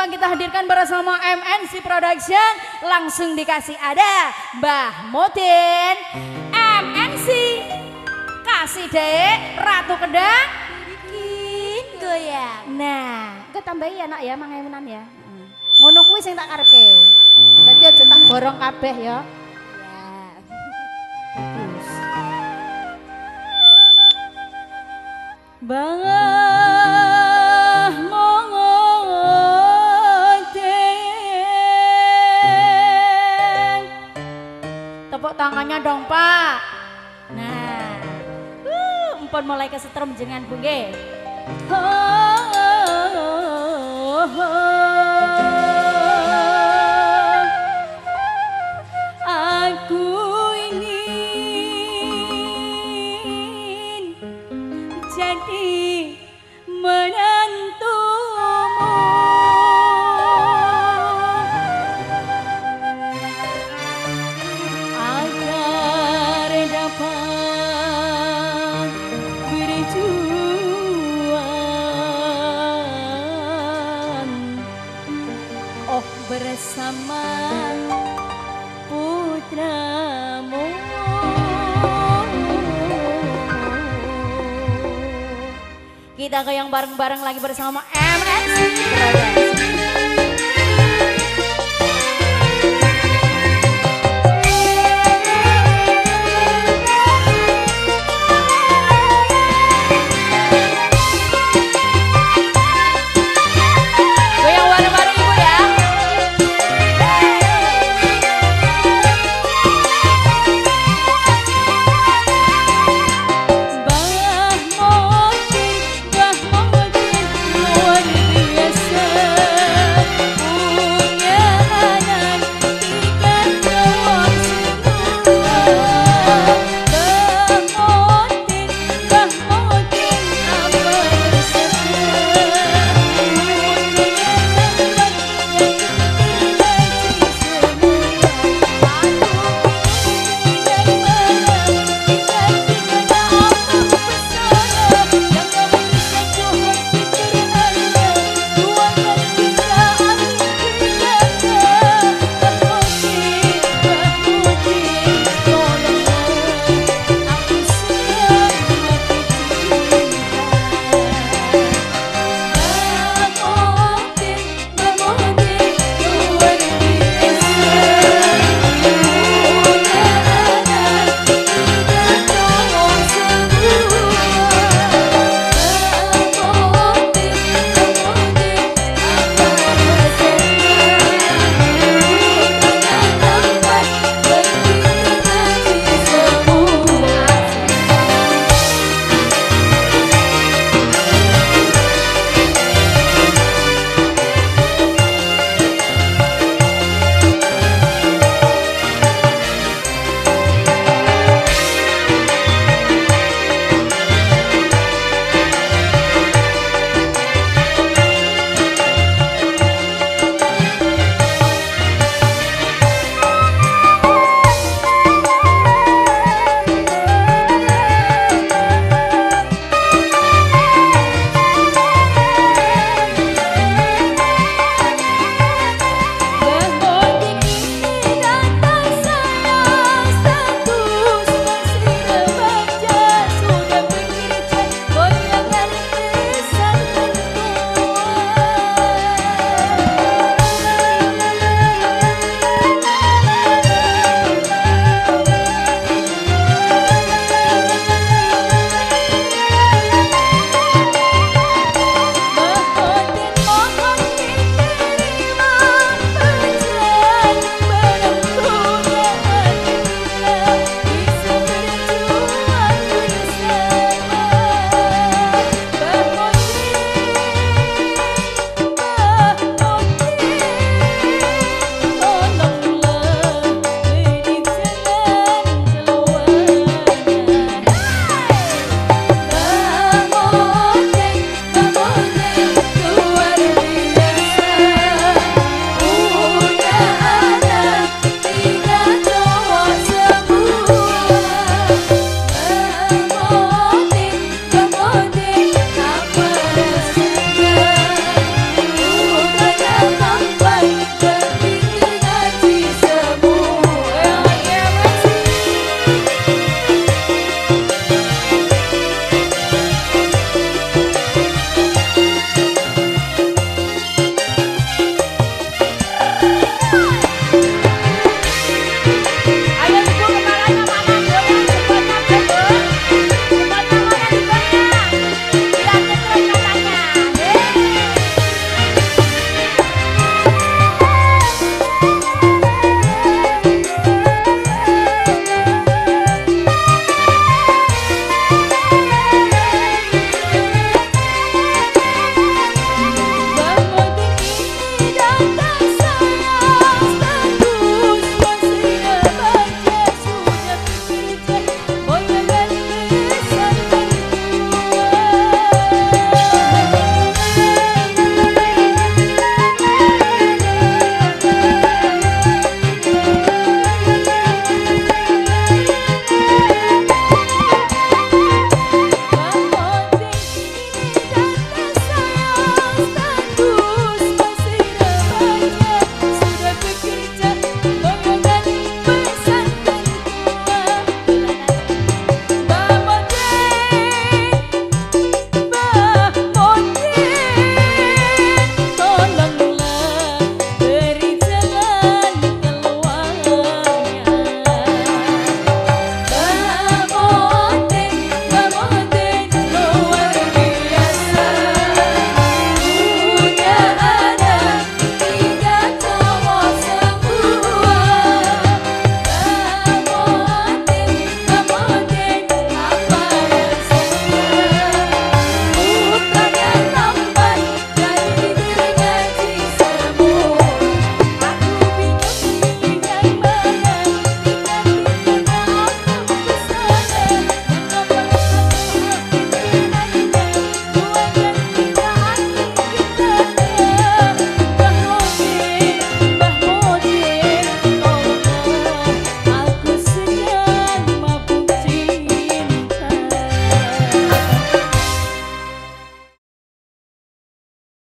gampang kita hadirkan bersama MNC Production. Langsung dikasih ada Mbah Modin, MNC, kasih dek Ratu Kedang, bikin goyang. Nah, gue tambahin ya nak ya, mangemunan ya. Hmm. Ngono kuwi sing tak karepke. Dadi aja tak borong kabeh ya. Bangah Tangannya dong pak. Nah. Uh, Empon mulai kesetrum jenengan bunge oh, oh, oh, oh. Bersama putramu. Kita ke yang bareng-bareng lagi bersama MS